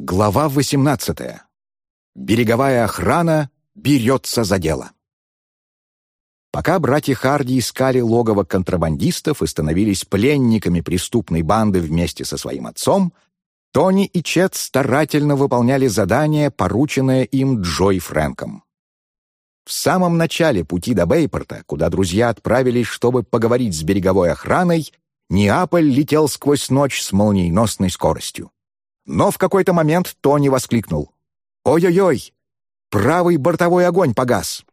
Глава 18. Береговая охрана берется за дело. Пока братья Харди искали логово контрабандистов и становились пленниками преступной банды вместе со своим отцом, Тони и Чет старательно выполняли задание, порученное им Джой Фрэнком. В самом начале пути до Бейпорта, куда друзья отправились, чтобы поговорить с береговой охраной, Неаполь летел сквозь ночь с молниеносной скоростью. Но в какой-то момент Тони воскликнул. «Ой-ой-ой! Правый бортовой огонь погас!»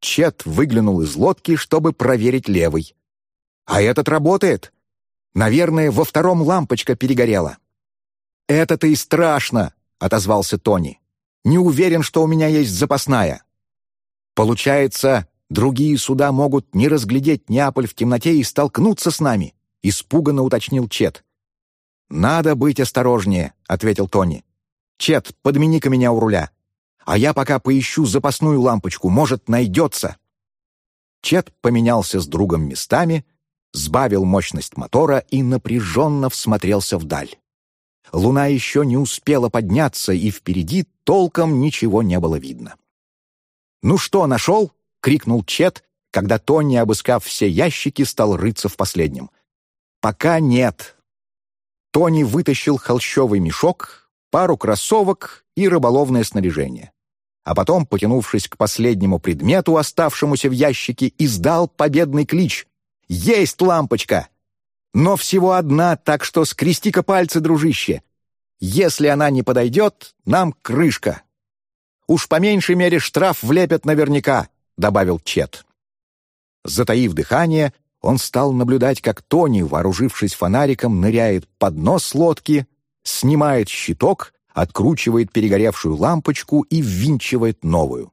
Чет выглянул из лодки, чтобы проверить левый. «А этот работает! Наверное, во втором лампочка перегорела». «Это-то и страшно!» — отозвался Тони. «Не уверен, что у меня есть запасная». «Получается, другие суда могут не разглядеть Неаполь в темноте и столкнуться с нами», — испуганно уточнил Чет. «Надо быть осторожнее», — ответил Тони. «Чет, подмени-ка меня у руля. А я пока поищу запасную лампочку, может, найдется». Чет поменялся с другом местами, сбавил мощность мотора и напряженно всмотрелся вдаль. Луна еще не успела подняться, и впереди толком ничего не было видно. «Ну что, нашел?» — крикнул Чет, когда Тони, обыскав все ящики, стал рыться в последнем. «Пока нет», Тони вытащил холщовый мешок, пару кроссовок и рыболовное снаряжение. А потом, потянувшись к последнему предмету, оставшемуся в ящике, издал победный клич. «Есть лампочка!» «Но всего одна, так что скрести-ка пальцы, дружище. Если она не подойдет, нам крышка». «Уж по меньшей мере штраф влепят наверняка», — добавил Чет. Затаив дыхание, он стал наблюдать, как Тони, вооружившись фонариком, ныряет под нос лодки, снимает щиток, откручивает перегоревшую лампочку и ввинчивает новую.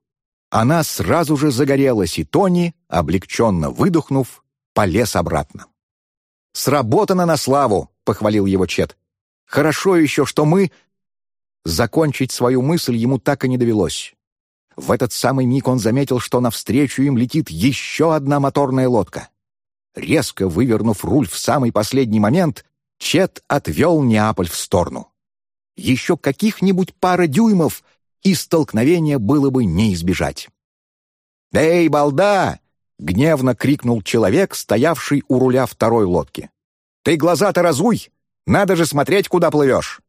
Она сразу же загорелась, и Тони, облегченно выдохнув, полез обратно. «Сработано на славу!» — похвалил его Чет. «Хорошо еще, что мы...» Закончить свою мысль ему так и не довелось. В этот самый миг он заметил, что навстречу им летит еще одна моторная лодка. Резко вывернув руль в самый последний момент, Чет отвел Неаполь в сторону. Еще каких-нибудь пара дюймов, и столкновения было бы не избежать. «Эй, балда!» — гневно крикнул человек, стоявший у руля второй лодки. «Ты глаза-то разуй! Надо же смотреть, куда плывешь!»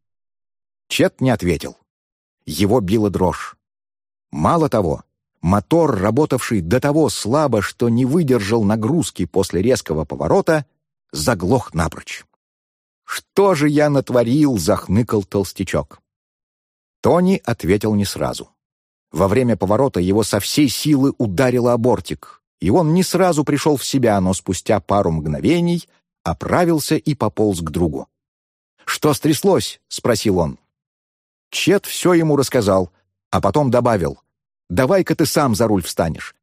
Чет не ответил. Его била дрожь. Мало того, Мотор, работавший до того слабо, что не выдержал нагрузки после резкого поворота, заглох напрочь. «Что же я натворил?» — захныкал толстячок. Тони ответил не сразу. Во время поворота его со всей силы ударило о бортик, и он не сразу пришел в себя, но спустя пару мгновений оправился и пополз к другу. «Что стряслось?» — спросил он. Чет все ему рассказал, а потом добавил — Давай-ка ты сам за руль встанешь.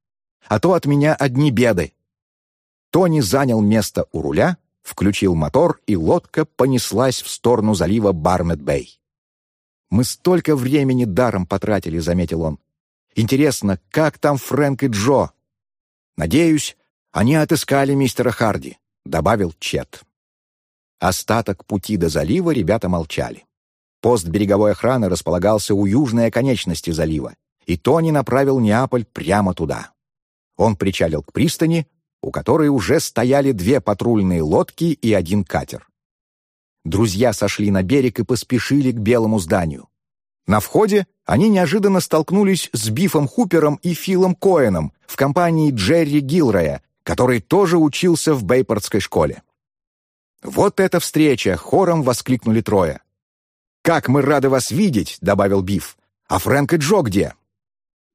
А то от меня одни беды». Тони занял место у руля, включил мотор, и лодка понеслась в сторону залива Бармет-Бэй. «Мы столько времени даром потратили», — заметил он. «Интересно, как там Фрэнк и Джо?» «Надеюсь, они отыскали мистера Харди», — добавил Чет. Остаток пути до залива ребята молчали. Пост береговой охраны располагался у южной оконечности залива, и Тони направил Неаполь прямо туда. Он причалил к пристани, у которой уже стояли две патрульные лодки и один катер. Друзья сошли на берег и поспешили к белому зданию. На входе они неожиданно столкнулись с Бифом Хупером и Филом Коэном в компании Джерри Гилроя, который тоже учился в Бейпортской школе. «Вот эта встреча!» — хором воскликнули трое. «Как мы рады вас видеть!» — добавил Биф. «А Фрэнк и Джо где?»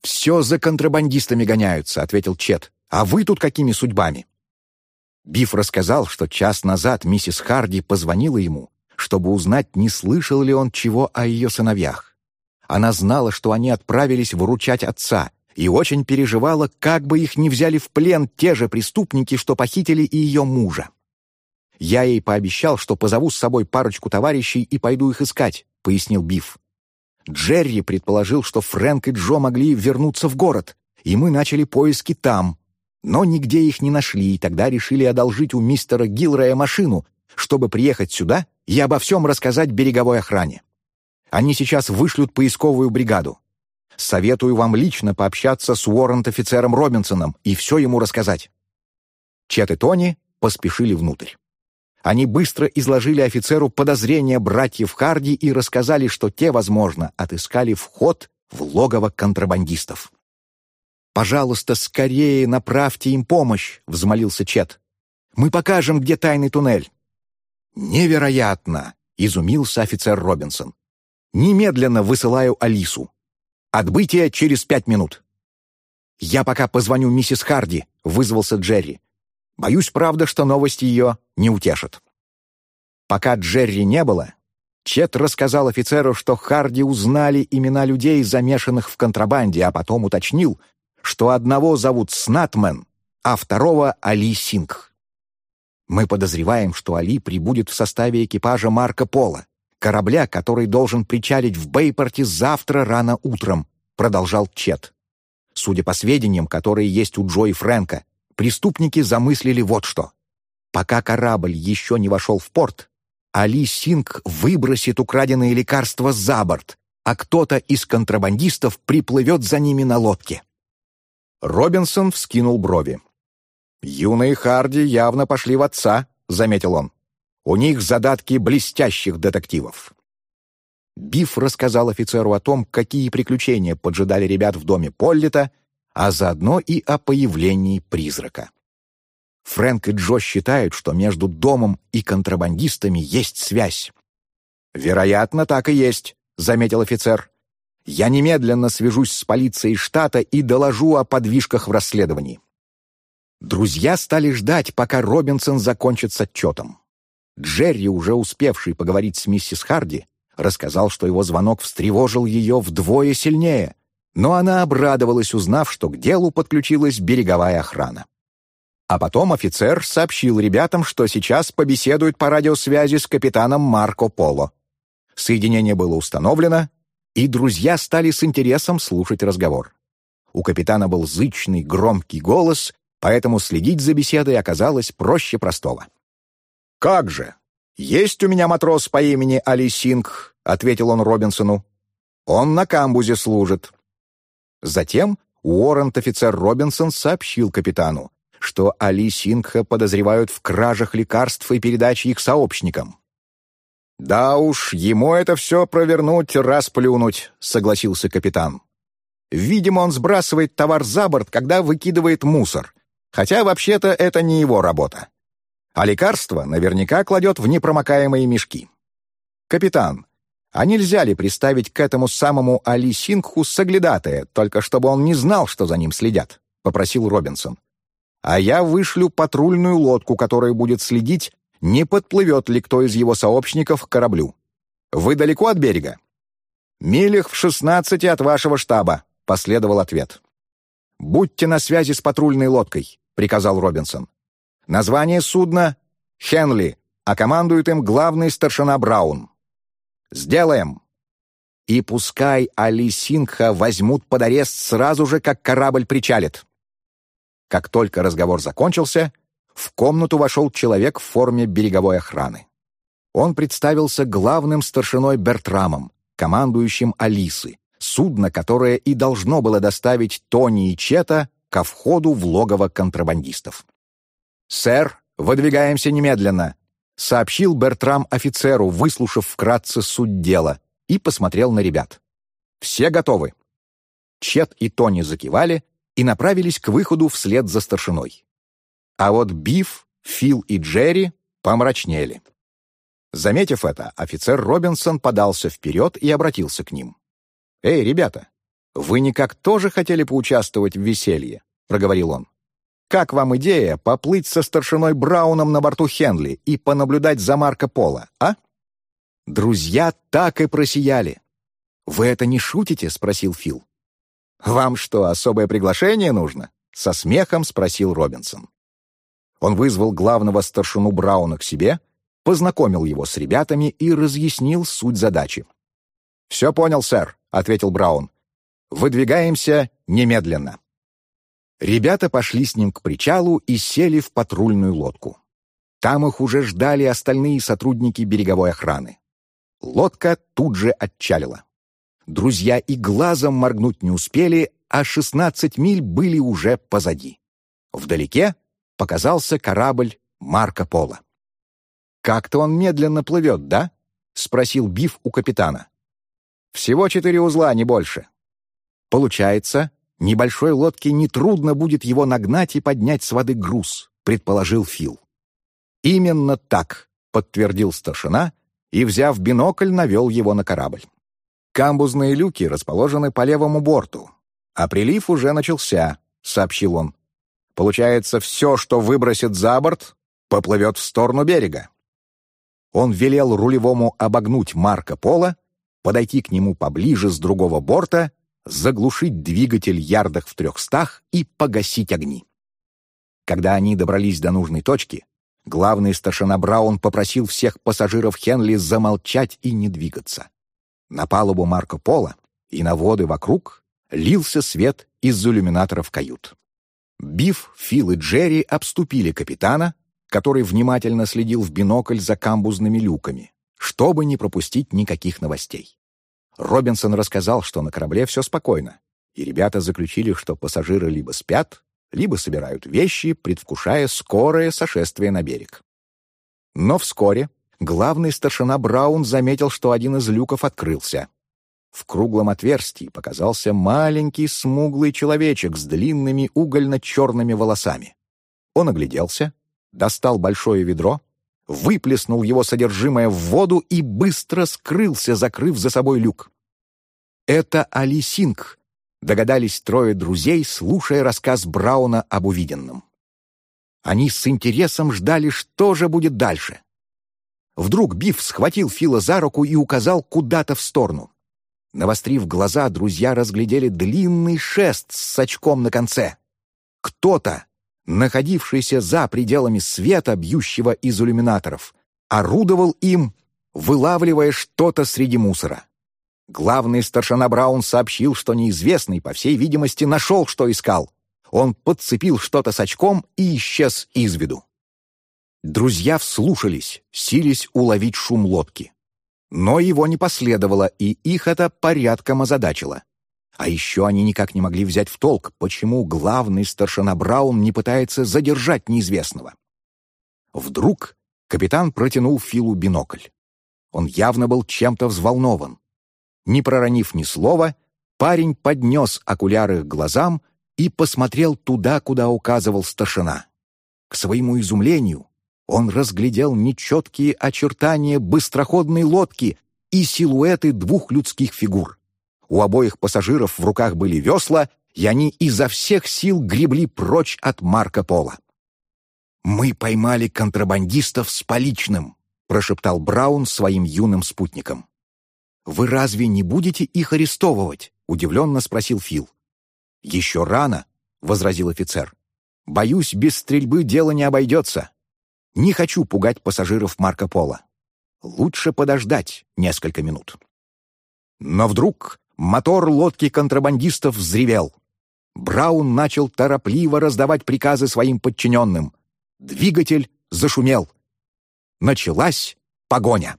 «Все за контрабандистами гоняются», — ответил Чет. «А вы тут какими судьбами?» Биф рассказал, что час назад миссис Харди позвонила ему, чтобы узнать, не слышал ли он чего о ее сыновьях. Она знала, что они отправились выручать отца, и очень переживала, как бы их не взяли в плен те же преступники, что похитили и ее мужа. «Я ей пообещал, что позову с собой парочку товарищей и пойду их искать», — пояснил Биф. Джерри предположил, что Фрэнк и Джо могли вернуться в город, и мы начали поиски там. Но нигде их не нашли, и тогда решили одолжить у мистера Гилроя машину, чтобы приехать сюда и обо всем рассказать береговой охране. Они сейчас вышлют поисковую бригаду. Советую вам лично пообщаться с уоррент-офицером Робинсоном и все ему рассказать». Чет и Тони поспешили внутрь. Они быстро изложили офицеру подозрения братьев Харди и рассказали, что те, возможно, отыскали вход в логово контрабандистов. «Пожалуйста, скорее направьте им помощь», — взмолился Чет. «Мы покажем, где тайный туннель». «Невероятно!» — изумился офицер Робинсон. «Немедленно высылаю Алису. Отбытие через пять минут». «Я пока позвоню миссис Харди», — вызвался Джерри. «Боюсь, правда, что новости ее не утешат». Пока Джерри не было, Чет рассказал офицеру, что Харди узнали имена людей, замешанных в контрабанде, а потом уточнил, что одного зовут Снатмен, а второго — Али Сингх. Мы подозреваем, что Али прибудет в составе экипажа Марко Поло, корабля, который должен причалить в Бейпорте завтра рано утром, продолжал Чет. Судя по сведениям, которые есть у Джо и Фрэнка, преступники замыслили вот что. Пока корабль еще не вошел в порт, Али Синг выбросит украденные лекарства за борт, а кто-то из контрабандистов приплывет за ними на лодке. Робинсон вскинул брови. «Юные Харди явно пошли в отца», — заметил он. «У них задатки блестящих детективов». Биф рассказал офицеру о том, какие приключения поджидали ребят в доме Поллита, а заодно и о появлении призрака. Фрэнк и Джо считают, что между домом и контрабандистами есть связь. «Вероятно, так и есть», — заметил офицер. Я немедленно свяжусь с полицией штата и доложу о подвижках в расследовании. Друзья стали ждать, пока Робинсон закончит с отчетом. Джерри, уже успевший поговорить с миссис Харди, рассказал, что его звонок встревожил ее вдвое сильнее, но она обрадовалась, узнав, что к делу подключилась береговая охрана. А потом офицер сообщил ребятам, что сейчас побеседует по радиосвязи с капитаном Марко Поло. Соединение было установлено, и друзья стали с интересом слушать разговор. У капитана был зычный, громкий голос, поэтому следить за беседой оказалось проще простого. «Как же! Есть у меня матрос по имени Али Синг», — ответил он Робинсону. «Он на камбузе служит». Затем Уоррент-офицер Робинсон сообщил капитану, что Али Сингха подозревают в кражах лекарств и передаче их сообщникам. «Да уж, ему это все провернуть, расплюнуть», — согласился капитан. «Видимо, он сбрасывает товар за борт, когда выкидывает мусор, хотя вообще-то это не его работа. А лекарства наверняка кладет в непромокаемые мешки. Капитан, а нельзя ли приставить к этому самому Али Сингху соглядатая, только чтобы он не знал, что за ним следят?» — попросил Робинсон. «А я вышлю патрульную лодку, которая будет следить не подплывет ли кто из его сообщников к кораблю. Вы далеко от берега?» «Милях в шестнадцати от вашего штаба», — последовал ответ. «Будьте на связи с патрульной лодкой», — приказал Робинсон. «Название судна — Хенли, а командует им главный старшина Браун». «Сделаем!» «И пускай Али Сингха возьмут под арест сразу же, как корабль причалит». Как только разговор закончился, в комнату вошел человек в форме береговой охраны. Он представился главным старшиной Бертрамом, командующим Алисы, судно, которое и должно было доставить Тони и Чета ко входу в логово контрабандистов. «Сэр, выдвигаемся немедленно», — сообщил Бертрам офицеру, выслушав вкратце суть дела, и посмотрел на ребят. «Все готовы?» Чет и Тони закивали и направились к выходу вслед за старшиной. А вот Биф, Фил и Джерри помрачнели. Заметив это, офицер Робинсон подался вперед и обратился к ним. «Эй, ребята, вы никак тоже хотели поучаствовать в веселье?» — проговорил он. «Как вам идея поплыть со старшиной Брауном на борту Хенли и понаблюдать за Марко Поло, а?» Друзья так и просияли. «Вы это не шутите?» — спросил Фил. «Вам что, особое приглашение нужно?» — со смехом спросил Робинсон. Он вызвал главного старшину Брауна к себе, познакомил его с ребятами и разъяснил суть задачи. «Все понял, сэр», — ответил Браун. «Выдвигаемся немедленно». Ребята пошли с ним к причалу и сели в патрульную лодку. Там их уже ждали остальные сотрудники береговой охраны. Лодка тут же отчалила. Друзья и глазом моргнуть не успели, а шестнадцать миль были уже позади. Вдалеке показался корабль Марко Поло. «Как-то он медленно плывет, да?» — спросил Биф у капитана. «Всего четыре узла, не больше». «Получается, небольшой лодке нетрудно будет его нагнать и поднять с воды груз», — предположил Фил. «Именно так», — подтвердил старшина и, взяв бинокль, навел его на корабль. Камбузные люки расположены по левому борту, а прилив уже начался, — сообщил он. Получается, все, что выбросит за борт, поплывет в сторону берега. Он велел рулевому обогнуть Марко Поло, подойти к нему поближе с другого борта, заглушить двигатель ярдах в трехстах и погасить огни. Когда они добрались до нужной точки, главный старшина Браун попросил всех пассажиров Хенли замолчать и не двигаться. На палубу Марко Поло и на воды вокруг лился свет из иллюминаторов кают. Биф, Фил и Джерри обступили капитана, который внимательно следил в бинокль за камбузными люками, чтобы не пропустить никаких новостей. Робинсон рассказал, что на корабле все спокойно, и ребята заключили, что пассажиры либо спят, либо собирают вещи, предвкушая скорое сошествие на берег. Но вскоре главный старшина Браун заметил, что один из люков открылся. В круглом отверстии показался маленький смуглый человечек с длинными угольно-черными волосами. Он огляделся, достал большое ведро, выплеснул его содержимое в воду и быстро скрылся, закрыв за собой люк. «Это Алисинг», — догадались трое друзей, слушая рассказ Брауна об увиденном. Они с интересом ждали, что же будет дальше. Вдруг Биф схватил Фила за руку и указал куда-то в сторону. Навострив глаза, друзья разглядели длинный шест с очком на конце. Кто-то, находившийся за пределами света, бьющего из иллюминаторов, орудовал им, вылавливая что-то среди мусора. Главный старшина Браун сообщил, что неизвестный, по всей видимости, нашел, что искал. Он подцепил что-то с очком и исчез из виду. Друзья вслушались, сились уловить шум лодки. Но его не последовало, и их это порядком озадачило. А еще они никак не могли взять в толк, почему главный старшина Браун не пытается задержать неизвестного. Вдруг капитан протянул Филу бинокль. Он явно был чем-то взволнован. Не проронив ни слова, парень поднес окуляры к глазам и посмотрел туда, куда указывал старшина. К своему изумлению, он разглядел нечеткие очертания быстроходной лодки и силуэты двух людских фигур. У обоих пассажиров в руках были весла, и они изо всех сил гребли прочь от Марко Пола. «Мы поймали контрабандистов с поличным», — прошептал Браун своим юным спутникам. «Вы разве не будете их арестовывать?» — удивленно спросил Фил. «Еще рано», — возразил офицер. «Боюсь, без стрельбы дело не обойдется. Не хочу пугать пассажиров Марко Поло. Лучше подождать несколько минут. Но вдруг мотор лодки контрабандистов взревел. Браун начал торопливо раздавать приказы своим подчиненным. Двигатель зашумел. Началась погоня.